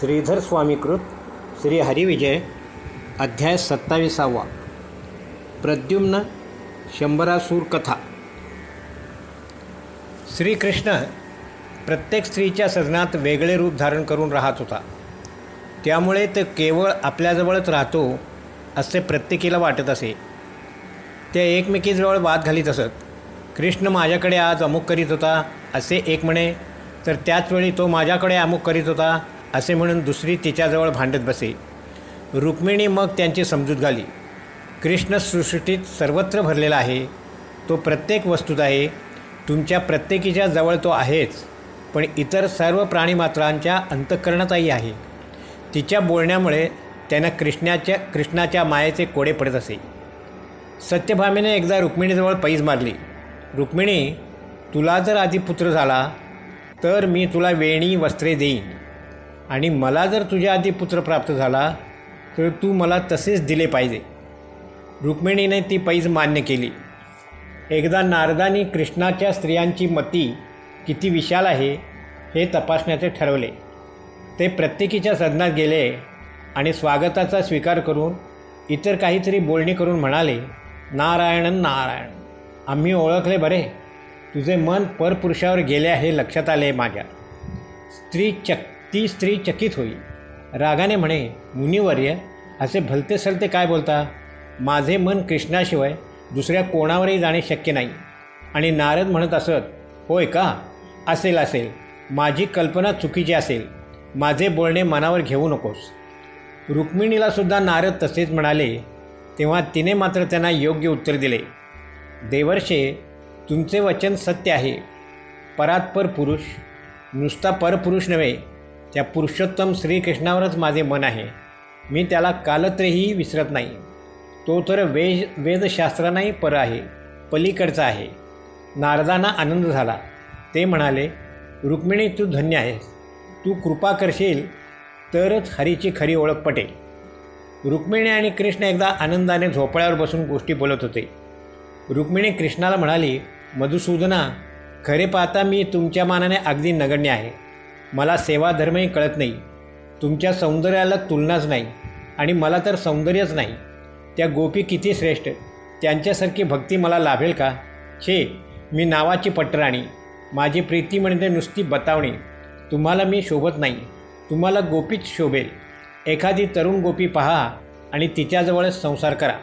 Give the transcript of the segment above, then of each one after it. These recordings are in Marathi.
श्रीधर स्वामीकृत श्री हरिविजय अध्याय सत्तावीसावा. प्रद्युम्न शंभरासूर कथा. श्रीकृष्ण प्रत्येक स्त्रीच्या सजनात वेगळे रूप धारण करून राहत होता. त्यामुळे ते केवळ आपल्याजवळच राहतो असे प्रत्येकीला वाटत असे. ते एकमेकीजवळ वाद घालीत असत. कृष्ण माझ्याकडे आज अमुक करीत होता असे एक म्हणे. तर त्याचवेळी तो माझ्याकडे अमुक करीत होता असे म्हणून दुसरी तिच्याजवळ भांडत बसे. रुक्मिणी मग त्यांची समजूत घाली. कृष्ण सृष्टीत सर्वत्र भरलेला आहे. तो प्रत्येक वस्तूत आहे. तुमच्या प्रत्येकीच्या जवळ तो आहेच. पण इतर सर्व प्राणीमात्रांच्या अंतःकरणातही आहे. तिच्या बोलण्यामुळे त्यांना कृष्णाच्या कृष्णाच्या मायेचे कोडे पडत असे. सत्यभामेने एकदा रुक्मिणीजवळ पैज मारली. रुक्मिणी तुला जर आधी पुत्र झाला तर मी तुला वेणी वस्त्रे देईन. आणि मला जर तुझ्या आधी पुत्र प्राप्त झाला तर तू मला तसेच दिले पाहिजे. रुक्मिणीने ती पैज मान्य केली. एकदा नारदानी कृष्णाच्या स्त्रियांची मती किती विशाल आहे हे तपासण्याचे ठरवले. ते प्रत्येकीच्या सदनात गेले आणि स्वागताचा स्वीकार करून इतर काहीतरी बोलणी करून म्हणाले नारायण नारायण आम्ही ओळखले बरे. तुझे मन परपुरुषावर गेले आहे लक्षात आले माझ्या. स्त्री चक्क ती स्त्री चकित होई रागाने म्हणे मुनिवर्य असे भलते सलते काय बोलता? माझे मन कृष्णाशिवाय दुसऱ्या कोणावरही जाणे शक्य नाही. आणि नारद म्हणत असत होय का? असेल असेल. माझी कल्पना चुकीची असेल. माझे बोलणे मनावर घेऊ नकोस. रुक्मिणीलासुद्धा नारद तसेच म्हणाले तेव्हा तिने मात्र त्यांना योग्य उत्तर दिले देवर्षे तुमचे वचन सत्य आहे. परात्पर पुरुष नुसता परपुरुष नव्हे त्या पुरुषोत्तम श्रीकृष्णावरच माझे मन आहे. मी त्याला कालत्रेही विसरत नाही. तो तर वेद वेदशास्त्रांनाही पर आहे पलीकडचा आहे. नारदांना आनंद झाला. ते म्हणाले रुक्मिणी तू धन्य आहेस. तू कृपा करशील तरच हरीची खरी ओळख पटेल. रुक्मिणी आणि कृष्ण एकदा आनंदाने झोपळ्यावर बसून गोष्टी बोलत होते. रुक्मिणी कृष्णाला म्हणाली मधुसूदना खरे पाहता मी तुमच्या मानाने अगदी नगण्य आहे. मला सेवाधर्मही कळत नाही. तुमच्या सौंदर्याला तुलनाच नाही आणि मला तर सौंदर्यच नाही. त्या गोपी किती श्रेष्ठ त्यांच्यासारखी भक्ती मला लाभेल का? छे मी नावाची पटराणी. माझी प्रीती म्हणजे नुसती बतावणी. तुम्हाला मी शोभत नाही. तुम्हाला गोपीच शोभेल. एखादी तरुण गोपी पहा आणि तिच्याजवळच संसार करा.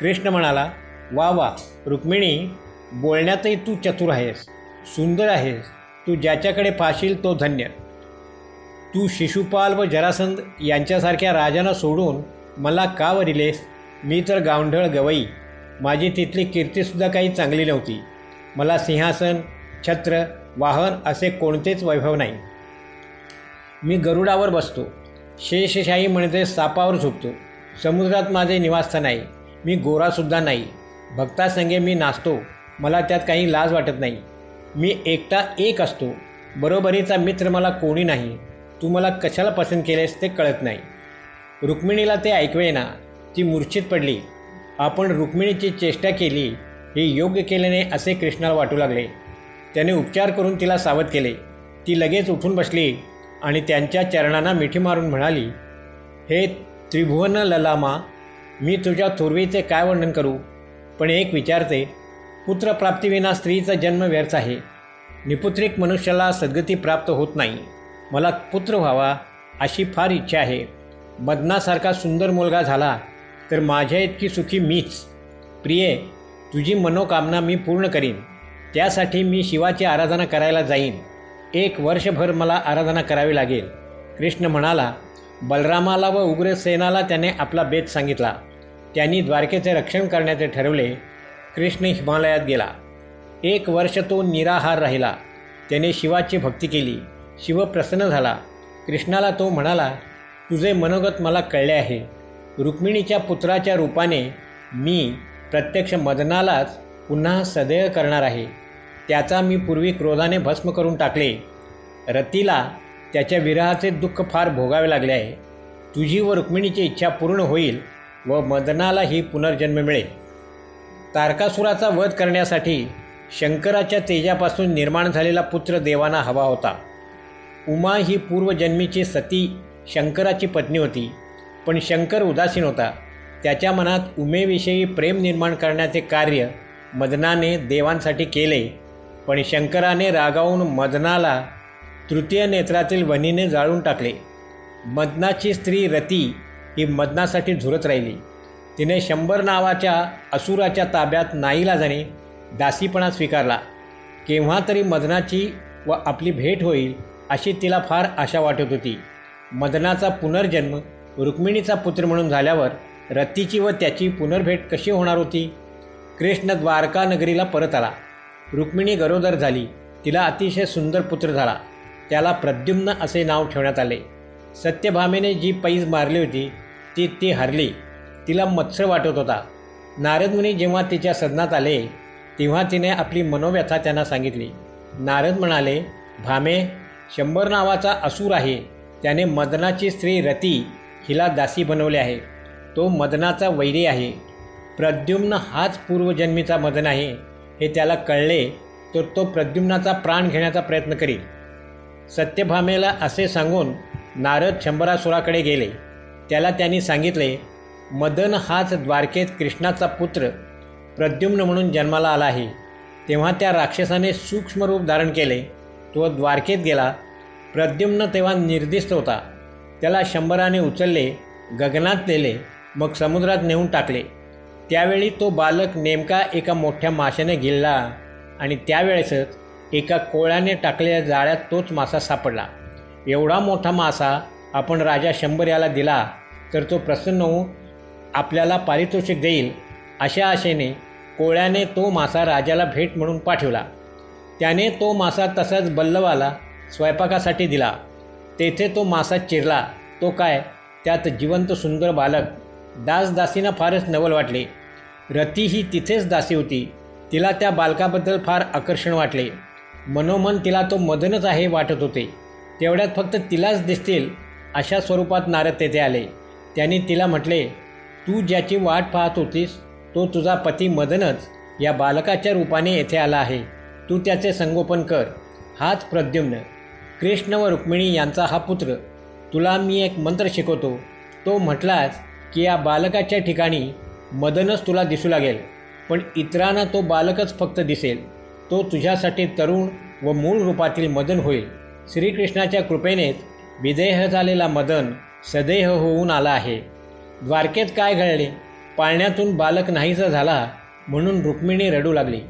कृष्ण म्हणाला वा वा रुक्मिणी बोलण्यातही तू चतुर आहेस. सुंदर आहेस. तू ज्याच्याकडे पाशील तो धन्य. तू शिशुपाल व जरासंध यांच्यासारख्या राजांना सोडून मला का वरिलेस? मी तर गावंढळ गवई. माझी तिथली कीर्तीसुद्धा काही चांगली नव्हती. मला सिंहासन छत्र वाहन असे कोणतेच वैभव नाही. मी गरुडावर बसतो. शेषशाही म्हणजे सापावर झोपतो समुद्रात माझे निवासस्थान आहे मी गोरासुद्धा नाही. भक्तासंगे मी नाचतो. मला त्यात काही लाज वाटत नाही. मी एकटा एक असतो. बरोबरीचा मित्र मला कोणी नाही. तू मला कशाला पसंत केलेस ते कळत नाही. रुक्मिणीला ते ऐकवेना ती मूर्छित पडली. आपण रुक्मिणीची चेष्टा केली हे योग्य केल्याने असे कृष्णाला वाटू लागले. त्याने उपचार करून तिला सावध केले. ती लगेच उठून बसली आणि त्यांच्या चरणांना मिठी मारून म्हणाली हे त्रिभुवन ललामा मी तुझ्या थोरवीचे काय वर्णन करू? पण एक विचारते पुत्रप्राप्तीविना स्त्रीचा जन्म व्यर्थ आहे. निपुत्रिक मनुष्याला सद्गती प्राप्त होत नाही. मला पुत्र व्हावा अशी फार इच्छा आहे. मदनासारखा सुंदर मुलगा झाला तर माझ्या इतकी सुखी मीच. प्रिये तुझी मनोकामना मी पूर्ण करीन. त्यासाठी मी शिवाची आराधना करायला जाईन. एक वर्षभर मला आराधना करावी लागेल. कृष्ण म्हणाला बलरामाला व उग्रसेनाला त्याने आपला बेत सांगितला. त्यांनी द्वारकेचे रक्षण करण्याचे ठरवले. कृष्ण हिमालयात गेला. एक वर्ष तो निराहार राहिला. त्याने शिवाची भक्ती केली. शिव प्रसन्न झाला. कृष्णाला तो म्हणाला तुझे मनोगत मला कळले आहे. रुक्मिणीच्या पुत्राच्या रूपाने मी प्रत्यक्ष मदनालाच पुन्हा सदैव करणार आहे. त्याचा मी पूर्वी क्रोधाने भस्म करून टाकले. रतीला त्याच्या विरहाचे दुःख फार भोगावे लागले आहे. तुझी व रुक्मिणीची इच्छा पूर्ण होईल व मदनालाही पुनर्जन्म मिळेल. तारकासुराचा वध करण्यासाठी शंकराच्या तेजापासून निर्माण झालेला पुत्र देवाना हवा होता. उमा ही पूर्वजन्मीची सती शंकराची पत्नी होती. पण शंकर उदासीन होता. त्याच्या मनात उमेविषयी प्रेम निर्माण करण्याचे कार्य मदनाने देवांसाठी केले. पण शंकराने रागावून मदनाला तृतीय नेत्रातील वनीने जाळून टाकले. मदनाची स्त्री रती ही मदनासाठी झुरत राहिली. तिने शंभर नावाच्या असुराच्या ताब्यात नाईलाजाने दासीपणा स्वीकारला. केव्हा तरी मदनाची व आपली भेट होईल अशी तिला फार आशा वाटत होती. मदनाचा पुनर्जन्म रुक्मिणीचा पुत्र म्हणून झाल्यावर रत्तीची व त्याची पुनर्भेट कशी होणार होती? कृष्ण द्वारका नगरीला परत आला. रुक्मिणी गरोदर झाली. तिला अतिशय सुंदर पुत्र झाला. त्याला प्रद्युम्न असे नाव ठेवण्यात आले. सत्यभामेने जी पैज मारली होती ती ती हरली. तिला मत्स्य वाटत होता. नारदमुनी जेव्हा तिच्या सदनात आले तेव्हा तिने आपली मनोव्यथा त्यांना सांगितली. नारद म्हणाले भामे शंभर नावाचा असूर आहे. त्याने मदनाची स्त्री रती हिला दासी बनवले आहे. तो मदनाचा वैरी आहे. प्रद्युम्न हाच पूर्वजन्मीचा मदन आहे. हे त्याला कळले तर तो प्रद्युम्नाचा प्राण घेण्याचा प्रयत्न करील. सत्यभामेला असे सांगून नारद शंभरासुराकडे गेले. त्याला त्यांनी सांगितले मदन हाच द्वारकेत कृष्णाचा पुत्र प्रद्युम्न म्हणून जन्माला आला आहे. तेव्हा त्या राक्षसाने सूक्ष्म रूप धारण केले. तो द्वारकेत गेला. प्रद्युम्न तेव्हा निर्दिष्ट होता. त्याला शंभराने उचलले गगनात नेले मग समुद्रात नेऊन टाकले. त्यावेळी तो बालक नेमका एका मोठ्या माशाने गिळला आणि त्यावेळेसच एका कोळ्याने टाकलेल्या जाळ्यात तोच मासा सापडला. एवढा मोठा मासा आपण राजा शंभर याला दिला तर तो प्रसन्न होऊन आपल्याला पारितोषिक देईल अशा आशेने कोळ्याने तो मासा राजाला भेट म्हणून पाठवला. त्याने तो मासा तसाच बल्लवाला स्वयंपाकासाठी दिला. तेथे तो मासा चिरला. तो काय? त्यात जिवंत सुंदर बालक. दासदासींना फारच नवल वाटले. रती ही तिथेच दासी होती. तिला त्या बालकाबद्दल फार आकर्षण वाटले. मनोमन तिला तो मदनच आहे वाटत होते. तेवढ्यात फक्त तिलाच दिसतील अशा स्वरूपात नारद तेथे आले. त्यांनी तिला म्हटले तू ज्याची वाट पाहत होतीस तो तुझा पती मदनच या बालकाच्या रूपाने येथे आला आहे. तू त्याचे संगोपन कर. हाच प्रद्युम्न. कृष्ण व रुक्मिणी यांचा हा पुत्र. तुला मी एक मंत्र शिकवतो. तो म्हटलाच की या बालकाच्या ठिकाणी मदनच तुला दिसू लागेल पण इतरांना तो बालकच फक्त दिसेल. तो तुझ्यासाठी तरुण व मूळ रूपातील मदन होईल. श्रीकृष्णाच्या कृपेनेच विदेह झालेला मदन सदेह होऊन आला आहे. द्वारकेत काय घडले? पाळण्यातून बालक नाहीसा झाला म्हणून रुक्मिणी रडू लागली.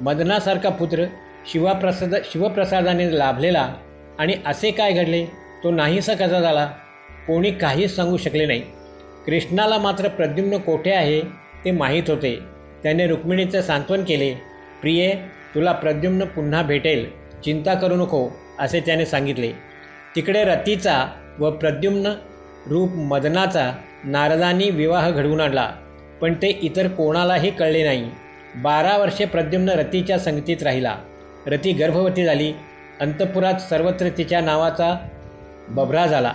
मदनासारखा पुत्र शिवाप्रसाद शिवप्रसादाने लाभलेला आणि असे काय घडले? तो नाहीसा कसा झाला? कोणी काहीच सांगू शकले नाही. कृष्णाला मात्र प्रद्युम्न कोठे आहे ते माहीत होते. त्याने रुक्मिणीचं सांत्वन केले प्रिये तुला प्रद्युम्न पुन्हा भेटेल. चिंता करू नको असे त्याने सांगितले. तिकडे रतीचा व प्रद्युम्न रूप मदनाचा नारदांनी विवाह घडवून आणला पण ते इतर कोणालाही कळले नाही. बारा वर्षे प्रद्युम्न रतीच्या संगतीत राहिला. रती गर्भवती झाली. अंतपुरात सर्वत्र तिच्या नावाचा बभरा झाला.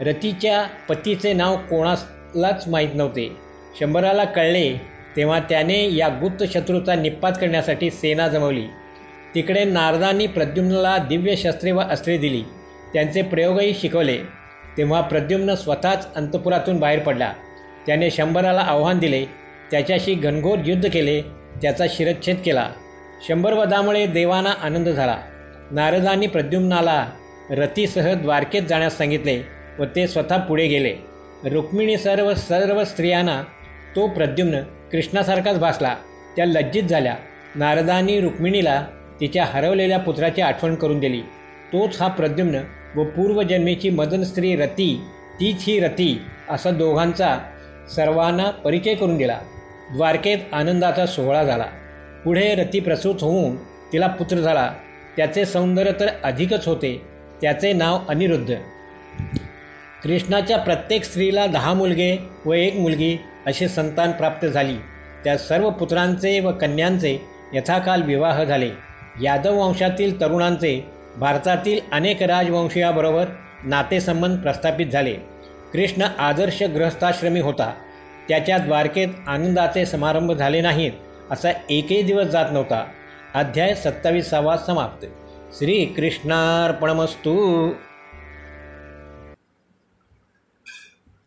रतीच्या पतीचे नाव कोणालाच माहीत नव्हते. शंभराला कळले तेव्हा त्याने या गुप्त शत्रूचा निपात करण्यासाठी सेना जमवली. तिकडे नारदांनी प्रद्युम्नला दिव्य शस्त्रे व अस्त्रे दिली. त्यांचे प्रयोगही शिकवले. तेव्हा प्रद्युम्न स्वतःच अंतपुरातून बाहेर पडला. त्याने शंभराला आव्हान दिले. त्याच्याशी घनघोर युद्ध केले. त्याचा शिरच्छेद केला. शंभर वधामुळे देवांना आनंद झाला. नारदांनी प्रद्युम्नाला रतीसह द्वारकेत जाण्यास सांगितले व ते स्वतः पुढे गेले. रुक्मिणी सर्व सर्व स्त्रियांना तो प्रद्युम्न कृष्णासारखाच भासला. त्या लज्जित झाल्या. नारदांनी रुक्मिणीला तिच्या हरवलेल्या पुत्राची आठवण करून दिली. तोच हा प्रद्युम्न व पूर्वजन्मीची मदन स्त्री रती तीच ही रती असा दोघांचा सर्वांना परिचय करून दिला. द्वारकेत आनंदाचा सोहळा झाला. पुढे रती प्रसूत होऊन तिला पुत्र झाला. त्याचे सौंदर्य तर अधिकच होते. त्याचे नाव अनिरुद्ध. कृष्णाच्या प्रत्येक स्त्रीला दहा मुलगे व एक मुलगी असे संतान प्राप्त झाली. त्या सर्व पुत्रांचे व कन्यांचे यथाकाल विवाह झाले. यादव वंशातील तरुणांचे भारतातील अनेक राजवंशीयाबरोबर नातेसंबंध प्रस्थापित झाले. कृष्ण आदर्श गृहस्थाश्रमी होता. त्याच्या द्वारकेत आनंदाचे समारंभ झाले नाहीत असा एकही दिवस जात नव्हता. अध्याय सत्तावीसावा समाप्त. श्रीकृष्णार्पणमस्तू.